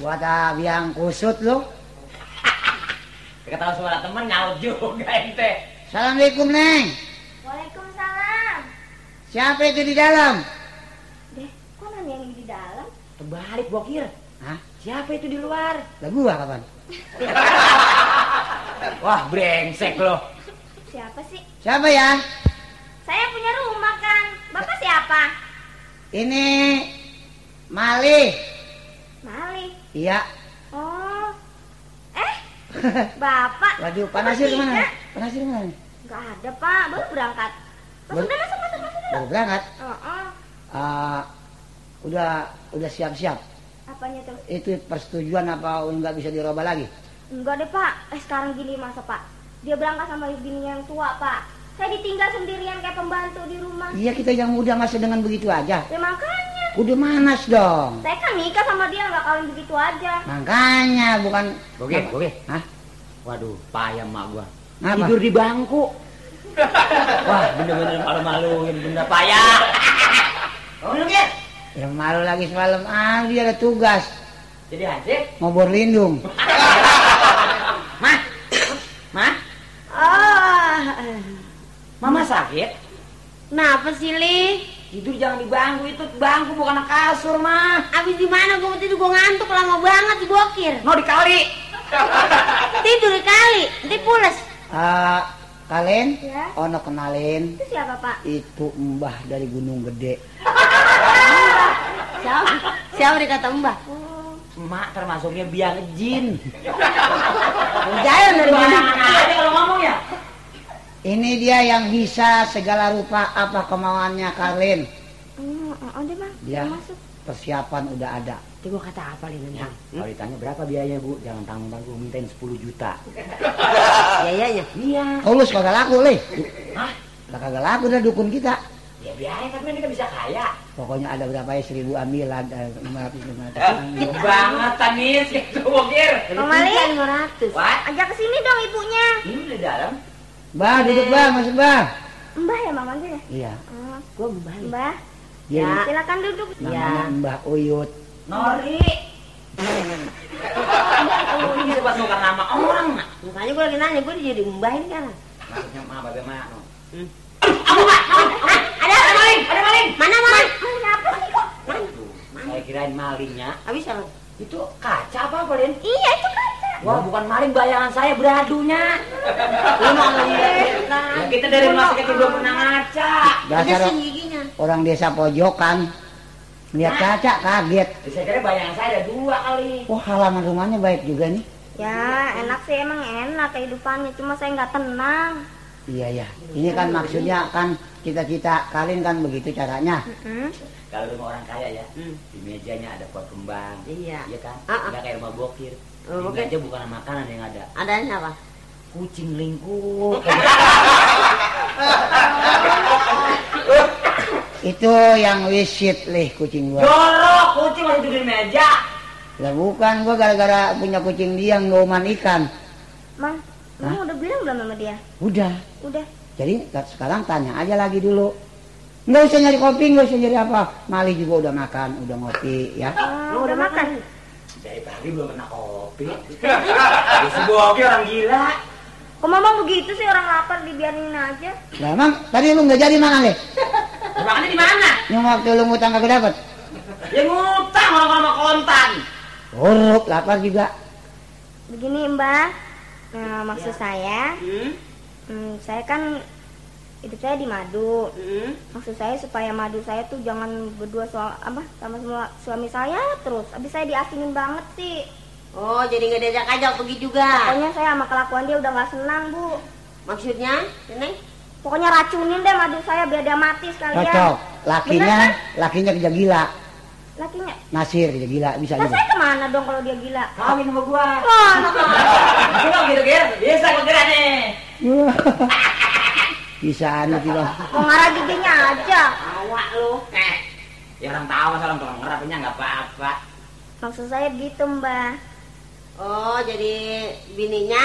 Buat biang kusut lo. Kata suara temen nyaut juga ente. Assalamualaikum neng. Waalaikumsalam. Siapa itu di dalam? Deh, kok nanya yang di dalam? Terbalik Bokir. Hah? Siapa itu di luar? Lah gua kapan? Wah, brengsek lo. Siapa sih? Siapa ya? Saya punya rumah kan. Bapak siapa? Ini Mali. Mali. Iya. Oh. Eh, Bapak. Waduh, panasir ke mana? Panasir ke mana? Nggak ada, Pak. Baru berangkat. Masuk masuk, masuk, masuk. Baru berangkat. Oh, oh. Ah, udah udah siap-siap. Apanya tuh? Itu persetujuan apa nggak bisa dirubah lagi? Enggak deh, Pak. Eh, sekarang gini masa, Pak. Dia berangkat sama bininya yang tua, Pak. Saya ditinggal sendirian kayak pembantu di rumah. Iya kita yang muda masa dengan begitu aja. Ya makanya. Udah manas dong. Saya kan nikah sama dia nggak kawin begitu aja. Makanya bukan. Bokir, Bokir. Hah? Waduh, payah mak gua. Apa? Tidur di bangku. Wah, bener-bener malu-maluin, bener payah. Oh, Yang malu lagi semalam. Ah dia ada tugas. Jadi hansip. Ngobor lindung. Mah. Mah, Ah, mama sakit. kenapa sih, Li? Tidur jangan di bangku itu bangku bukan kasur mah. Abis di mana gue tidur gue ngantuk lama banget di Bokir. Mau dikali. Tidur kali, nanti pules. Ah, kalian? Ya. Ono kenalin. Itu siapa, Pak? Itu Mbah dari Gunung Gede. Siapa? Siapa dikata Mbah? Mak termasuknya biang jin. Jangan dari mana? Aja kalau ngomong ya. Ini dia yang bisa segala rupa apa kemauannya kalian. Oh, oh, deh, Bang. Dia Masuk. persiapan udah ada. Itu gue kata apa, Li? Ya, kalau ditanya berapa biayanya bu, jangan tanggung-tanggung, mintain 10 juta. Biayanya? Iya. Tulus kagak laku, Le. Hah? Lah kagak laku dah dukun kita. Ya biaya tapi kan kita bisa kaya. Pokoknya ada berapa ya seribu ambil ada lima ratus lima ratus Eh, ambil. banget tanis gitu bokir. Bang Mali, lima ratus. Ajak ke sini dong ibunya. Ini di dalam. Bah duduk bah masuk bah. Mbah ya, manggil ya? Iya. Oh, Gue Mbah. Li. Mbah, Dia Ya. silakan duduk. namanya Mbah Uyut. Nori. Ini sebab bukan nama orang. Mak. Makanya gue lagi nanya, gue jadi Mbah ini kan. Maksudnya mah bagaimana? Hmm. Apa mak? Ada ada maling, ada maling. Mana, mana? Maling apa sih kok? Waduh, Saya kirain malingnya Habis apa? itu kaca apa apa Lin? Iya, itu kaca. Wah bukan maling bayangan saya beradunya. Lu mau ngeliat Ya, kita dari rumah sakit belum pernah ngaca. Dasar orang desa pojokan. Lihat kaca kaget. Saya kira bayangan saya ada dua kali. Wah halaman rumahnya baik juga nih. Ya, enak sih emang enak kehidupannya. Cuma saya nggak tenang. Iya ya. Ini kan maksudnya kan cita-cita kalian kan begitu caranya. Hmm? Kalau rumah orang kaya ya, Hmm. di mejanya ada pot kembang. Iya. Iya kan? Ah, ah. Nggak kayak rumah bokir. Oh, Di bokir. meja bukan makanan yang ada. Adanya apa? Kucing lingkup. Itu yang wisit lih kucing gua. Jorok, kucing masih di meja. Lah bukan gua gara-gara punya kucing dia ngoman ikan. Mang, Hah? kamu udah bilang belum sama dia? Udah. Udah. Jadi sekarang tanya aja lagi dulu. Nggak usah nyari kopi, nggak usah nyari apa. Mali juga udah makan, udah ngopi ya. Oh, Lu udah makan? Dari tadi belum kena kopi. Bisa boki orang gila. Kok mama begitu sih orang lapar dibiarin aja? Lah emang tadi lu nggak jadi makan deh? Makannya di mana? Yang waktu lu ngutang kagak dapet? Ya ngutang orang sama kontan. Huruf lapar juga. Begini Mbak, nah, maksud saya, Hmm? hmm, saya kan hidup saya di madu. Hmm? Maksud saya supaya madu saya tuh jangan berdua soal apa sama semua suami saya terus. Habis saya diasingin banget sih. Oh, jadi nggak diajak ajak pergi juga. Pokoknya saya sama kelakuan dia udah nggak senang bu. Maksudnya, Neng? Pokoknya racunin deh madu saya biar dia mati sekalian. Cocok. Lakinya, lakinya kerja gila. Lakinya. Nasir kerja gila bisa Nah juga. saya ke mana dong kalau dia gila? Kawin sama gua. Oh, anak Masih dong gitu, Gir. Bisa gua kira nih. bisa anu tiba. Mau ngarah giginya aja. Awak lu. Eh. Ya orang tahu masa orang tukang ngerapinya nggak apa-apa. Maksud saya gitu mbak. Oh, jadi bininya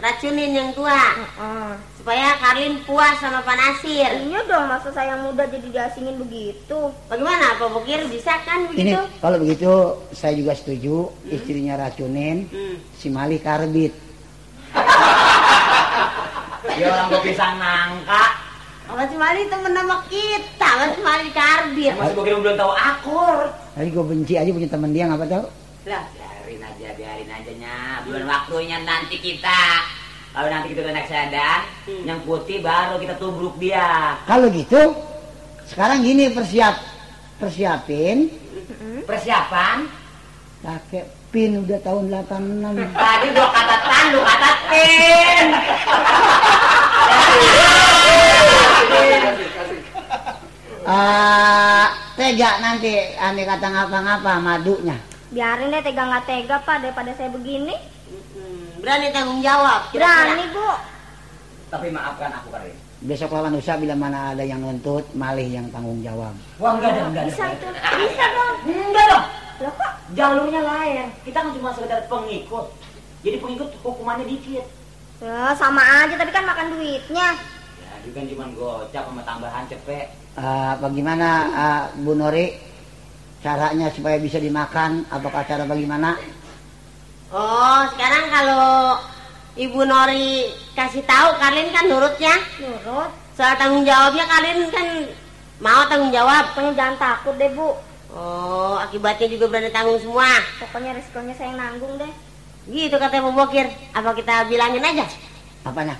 racunin yang tua Heeh. supaya Karlin puas sama Pak Nasir. Iya dong, masa saya muda jadi diasingin begitu. Bagaimana, Pak Bokir? Bisa kan Ini begitu? kalau begitu saya juga setuju istrinya racunin Hmm. si Mali karbit. Ya orang gua pisang nangka. Mas Mali temen sama kita, Mas Mali karbit. Masih Bokir belum tahu akur. Tadi gue benci aja punya teman dia ngapa tahu. Lah, biarin aja, biarin aja nya. Belum waktunya nanti kita. Kalau nanti kita udah naik sedan, yang putih baru kita tubruk dia. Kalau gitu sekarang gini persiap persiapin Persiapan. pakai pin udah tahun 86. Tadi gua kata tan, lu kata tin. Ah, tega nanti ane kata ngapa-ngapa madunya. Biarin deh tega nggak tega pak daripada saya begini. Hmm, berani tanggung jawab. kira-kira. Berani bu. Tapi maafkan aku Karin. Besok lawan usaha bila mana ada yang nuntut, malih yang tanggung jawab. Wah enggak ada, enggak ada. Bisa itu. Bisa dong. Enggak dong. Loh kok? Jalurnya lain. Kita kan cuma sekedar pengikut. Jadi pengikut hukumannya dikit. Ya, sama aja tapi kan makan duitnya. Ya, itu kan cuma gocap sama tambahan cepet. Ah, bagaimana ah, Bu Nori caranya supaya bisa dimakan? Apakah cara bagaimana? Oh, sekarang kalau Ibu Nori kasih tahu Karlin kan nurut ya. Nurut. Soal tanggung jawabnya Karlin kan mau tanggung jawab. Pokoknya jangan takut deh bu. Oh, akibatnya juga berani tanggung semua. Pokoknya resikonya saya yang nanggung deh. Gitu katanya Pak Bokir. Apa kita bilangin aja? Apanya?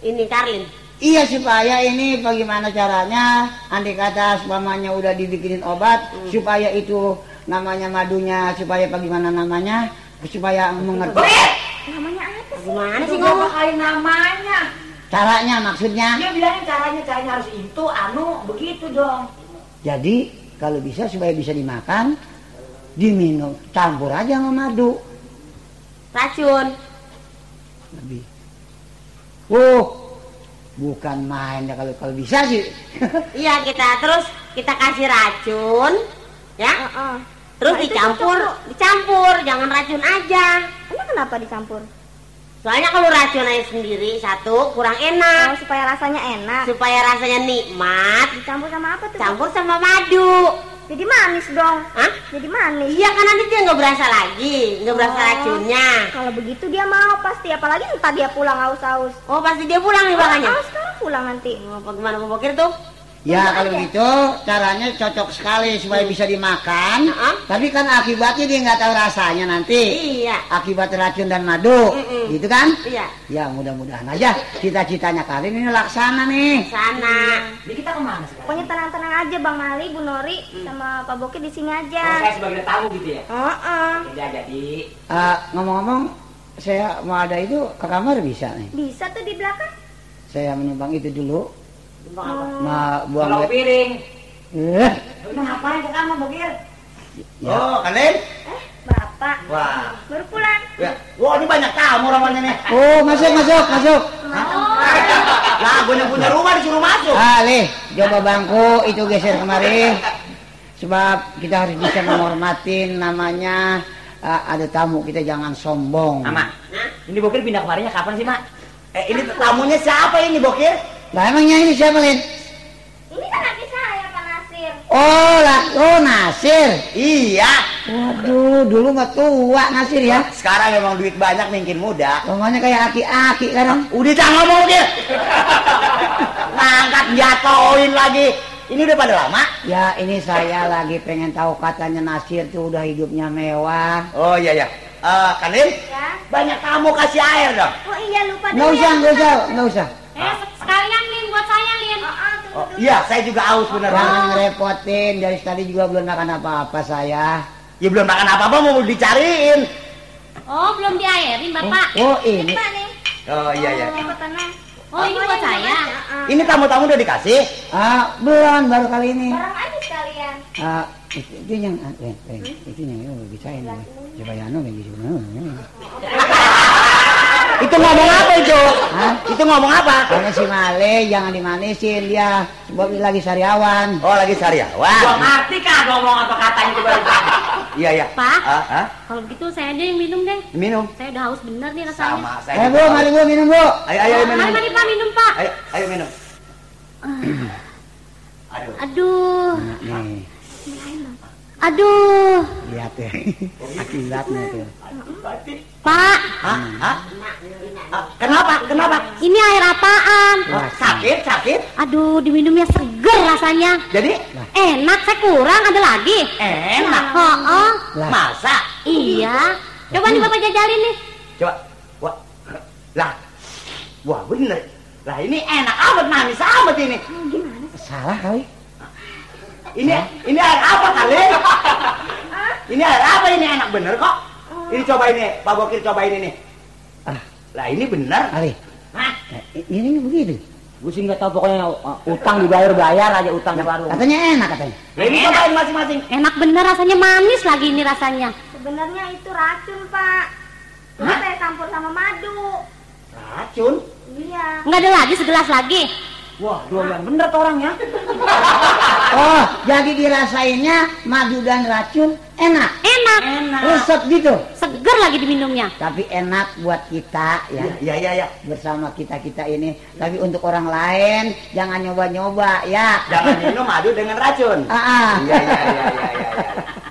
Ini Karlin. Iya supaya ini bagaimana caranya andai kata umpamanya udah dibikinin obat supaya itu namanya madunya supaya bagaimana namanya supaya mengerti Namanya apa sih? Gimana sih ngomong? kali namanya? caranya maksudnya Dia bilangin caranya, caranya harus itu, anu, begitu dong. jadi kalau bisa supaya bisa dimakan diminum campur aja sama madu Racun. lebih Wuh bukan main ya kalau kalau bisa sih Iya kita terus kita kasih racun, ya. Heeh. Terus Nah, dicampur, cocok, dicampur, jangan racun aja. Emang kenapa dicampur? Soalnya kalau racun aja sendiri satu kurang Oh, enak. supaya rasanya enak. Supaya rasanya nikmat, Dicampur sama apa tuh? Campur sama madu. Jadi manis dong. Hah? Jadi manis. Iya kan nanti dia nggak berasa lagi, nggak berasa Oh. racunnya. Kalau begitu dia mau pasti, apalagi entah dia pulang haus-haus. Oh pasti dia pulang nih makanya. Oh, sekarang pulang nanti. Oh, bagaimana Pak Bokir tuh? Ya kalau begitu caranya cocok sekali supaya bisa dimakan Heeh. tapi kan akibatnya dia nggak tahu rasanya nanti Iya. akibat racun dan madu Mm-mm. gitu kan Iya. ya mudah-mudahan aja cita-citanya kalian ini laksana nih Sana. Jadi kita ke mana sekarang? Pokoknya tenang-tenang aja Bang Mali, Bu Nori, sama Pak Boki di sini Oh, aja. saya sebagai tamu gitu ya? Heeh. Tidak jadi. Eh, ngomong-ngomong saya mau ada itu ke kamar bisa nih Bisa tuh di belakang. saya menumpang itu dulu? Ma buang Kalau piring. eh ngapain ke kamar, Bokir? Ya. Oh, kalian? Eh, Bapak. Wah. Baru pulang. Ya. Wah, ini banyak tamu ramanya nih. oh masuk masuk masuk Lah, gue yang punya rumah disuruh masuk. ah leh coba bangku itu geser kemari sebab kita harus bisa menghormatin namanya eh, ada tamu kita jangan sombong Mama, ini Bokir pindah kemarinnya kapan sih, Mak? Eh, ini tamunya siapa ini, Bokir? Lah emangnya ini siapa Lin? Ini kan laki saya, Pak Nasir. oh lah oh Nasir Iya, Waduh, dulu mah tua ngasir ya. Sekarang emang duit banyak mungkin muda. Ngomongnya kayak aki-aki kan. Udah jangan ngomong dia. Ngangkat jatoin lagi. Ini udah pada lama? Ya ini saya lagi pengen tahu katanya Nasir tuh udah hidupnya mewah. Oh iya ya. Eh, Kanin, Ya. banyak kamu kasih air dong. Oh iya lupa Nggak usah, nggak usah, nggak usah. Eh, sekalian Lin buat saya Lin. Oh, iya, saya juga haus bener. Jangan ngerepotin, dari tadi juga belum makan apa-apa saya. Ya belum makan apa-apa mau dicariin. Oh, belum diairin Bapak. Oh ini, Pak nih. Oh iya iya. Oh, ini buat saya. Ini tamu-tamu udah dikasih? ah belum baru kali ini. Barang aja sekalian. Ah itu, itu yang, ah, eh, eh, itu yang oh, bisa ini. Coba ya anu lagi sebenarnya. Itu ngomong apa itu? Hah? Itu ngomong apa? Karena si Male jangan dimanisin dia, sebab dia lagi sariawan. Oh lagi sariawan. Gua ngerti kan ngomong apa katanya itu baru Iya iya. Pak. Ah, ah, Kalau begitu saya aja yang minum deh. minum. Saya udah haus bener nih rasanya. Sama saya. Eh bu, mari bu minum bu. Ayo ayo minum. Mari, mari Pak minum Pak. Ayo ayo minum. Aduh. Aduh, aduh. Lihat ya. Akibatnya tuh. Pak, Hah? Hah? Kenapa? Kenapa? ini air apaan? Ah, Sakit sakit. Aduh, diminumnya seger rasanya. Jadi Enak, saya kurang, ada lagi. enak. Oh, oh. Lah, Masa? iya. Coba nih Bapak jajalin nih. Coba. Wah. Lah. Wah bener. Lah ini enak amat manis amat ini. salah kali. Ini ini air apa kali? Ini air apa ini enak bener kok? Ini coba ini, Pak Bokir cobain ini. Ah. Lah ini bener. Ali, Hah? eh, ini begitu. Gue sih nggak tahu pokoknya uh, utang dibayar bayar aja utang di warung. Katanya enak katanya. Lah ini cobain masing-masing. Enak bener rasanya, manis lagi ini rasanya. Sebenarnya itu racun, Pak. Cuma saya campur sama madu. Racun. Iya. Nggak ada lagi, segelas lagi. Wah, doyan bener tuh orangnya. Oh, jadi dirasainnya madu dan racun enak. Enak, Enak. Resep gitu. seger lagi diminumnya. Tapi enak buat kita ya. Iya iya iya. Bersama kita-kita ini. Tapi untuk orang lain jangan nyoba-nyoba ya. Jangan minum madu dengan racun. Ah, ah. Iya iya iya iya iya. iya.